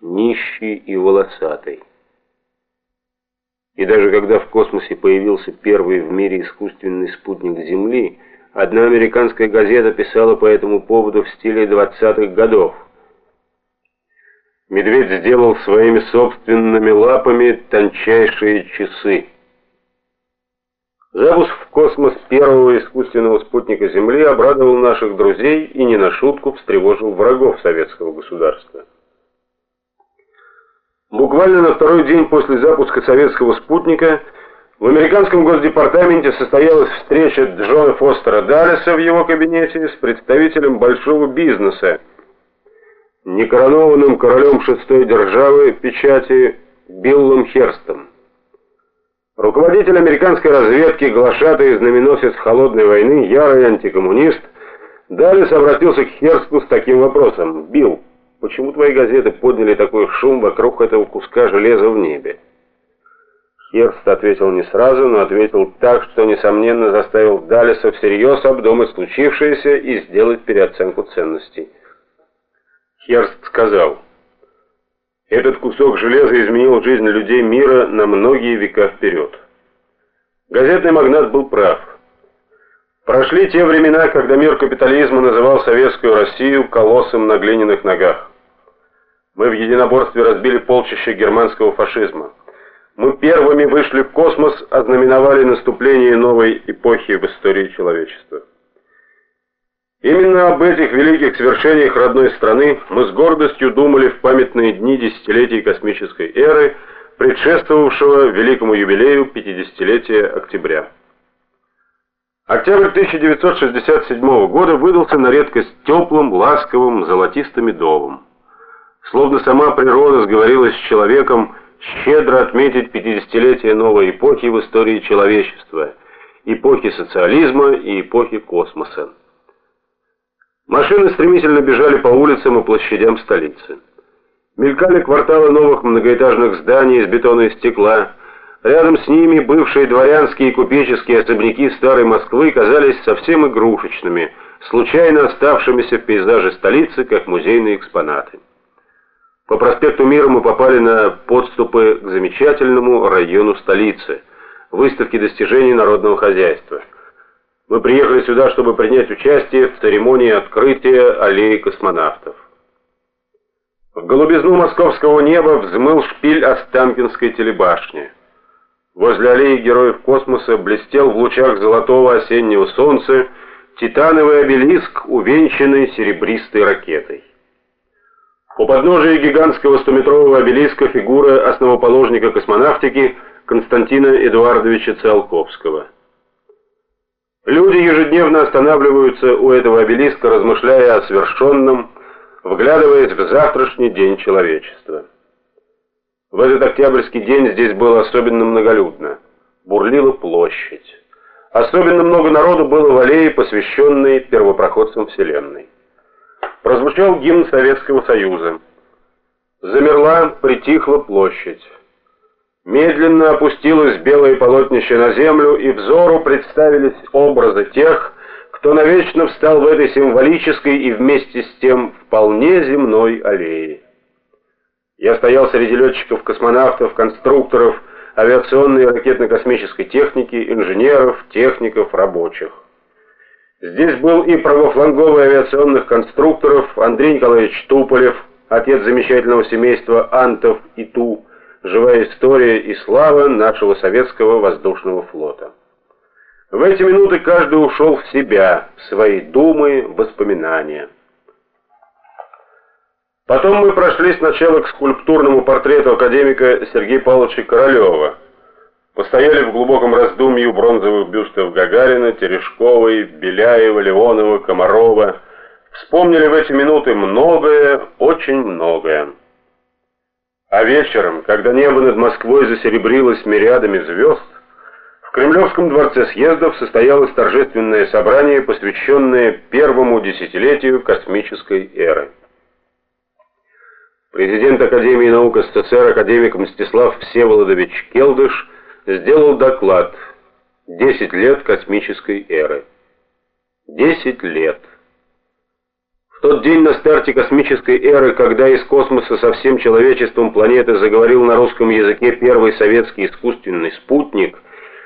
нищий и волосатый. И даже когда в космосе появился первый в мире искусственный спутник Земли, одна американская газета писала по этому поводу в стиле 20-х годов. Медведь сделал своими собственными лапами тончайшие часы. Запуск в космос первого искусственного спутника Земли обрадовал наших друзей и не на шутку встревожил врагов советского государства. Буквально на второй день после запуска советского спутника в американском госдепартаменте состоялась встреча Джона Фостера Даллеса в его кабинете с представителем большого бизнеса, некоронованным королем шестой державы печати Биллом Херстом. Руководитель американской разведки, глашатый знаменосец холодной войны, ярый антикоммунист, Даллес обратился к Херсту с таким вопросом. «Билл, почему твои газеты подняли такой шум вокруг этого куска железа в небе?» Херст ответил не сразу, но ответил так, что, несомненно, заставил Даллеса всерьез обдумать случившееся и сделать переоценку ценностей. Херст сказал... Этот кусок железа изменил жизнь людей мира на многие века вперед. Газетный магнат был прав. Прошли те времена, когда мир капитализма называл советскую Россию колоссом на глиняных ногах. Мы в единоборстве разбили полчища германского фашизма. Мы первыми вышли в космос, ознаменовали наступление новой эпохи в истории человечества. Именно об этих великих свершениях родной страны мы с гордостью думали в памятные дни десятилетий космической эры, предшествовавшего великому юбилею 50-летия октября. Октябрь 1967 года выдался на редкость теплым, ласковым, золотисто-медовым. Словно сама природа сговорилась с человеком щедро отметить 50-летие новой эпохи в истории человечества, эпохи социализма и эпохи космоса. Машины стремительно бежали по улицам и площадям столицы. Мелькали кварталы новых многоэтажных зданий из бетона и стекла. Рядом с ними бывшие дворянские и купеческие особняки старой Москвы казались совсем игрушечными, случайно оставшимися в пейзаже столицы, как музейные экспонаты. По проспекту Мира мы попали на подступы к замечательному району столицы, выставке достижений народного хозяйства – мы приехали сюда, чтобы принять участие в церемонии открытия аллеи космонавтов. В голубизну московского неба взмыл шпиль Останкинской телебашни. Возле аллеи Героев Космоса блестел в лучах золотого осеннего солнца титановый обелиск, увенчанный серебристой ракетой. У подножия гигантского стометрового обелиска фигура основоположника космонавтики Константина Эдуардовича Циолковского. Люди ежедневно останавливаются у этого обелиска, размышляя о свершенном, вглядываясь в завтрашний день человечества. В этот октябрьский день здесь было особенно многолюдно. Бурлила площадь. Особенно много народу было в аллее, посвященной первопроходцам Вселенной. Прозвучал гимн Советского Союза. Замерла, притихла площадь. Медленно опустилось белое полотнище на землю, и взору представились образы тех, кто навечно встал в этой символической и вместе с тем вполне земной аллее. Я стоял среди летчиков, космонавтов, конструкторов, авиационной и ракетно-космической техники, инженеров, техников, рабочих. Здесь был и правофланговый авиационных конструкторов Андрей Николаевич Туполев, отец замечательного семейства Антов и Ту, живая история и слава нашего советского воздушного флота. В эти минуты каждый ушел в себя, в свои думы, воспоминания. Потом мы прошли сначала к скульптурному портрету академика Сергея Павловича Королева. Постояли в глубоком раздумье у бронзовых бюстов Гагарина, Терешковой, Беляева, Леонова, Комарова. Вспомнили в эти минуты многое, очень многое. А вечером, когда небо над Москвой засеребрилось мириадами звезд, в Кремлевском дворце съездов состоялось торжественное собрание, посвященное первому десятилетию космической эры. Президент Академии наук СССР, академик Мстислав Всеволодович Келдыш, сделал доклад «10 лет космической эры». 10 лет. В тот день на старте космической эры, когда из космоса со всем человечеством планеты заговорил на русском языке первый советский искусственный спутник –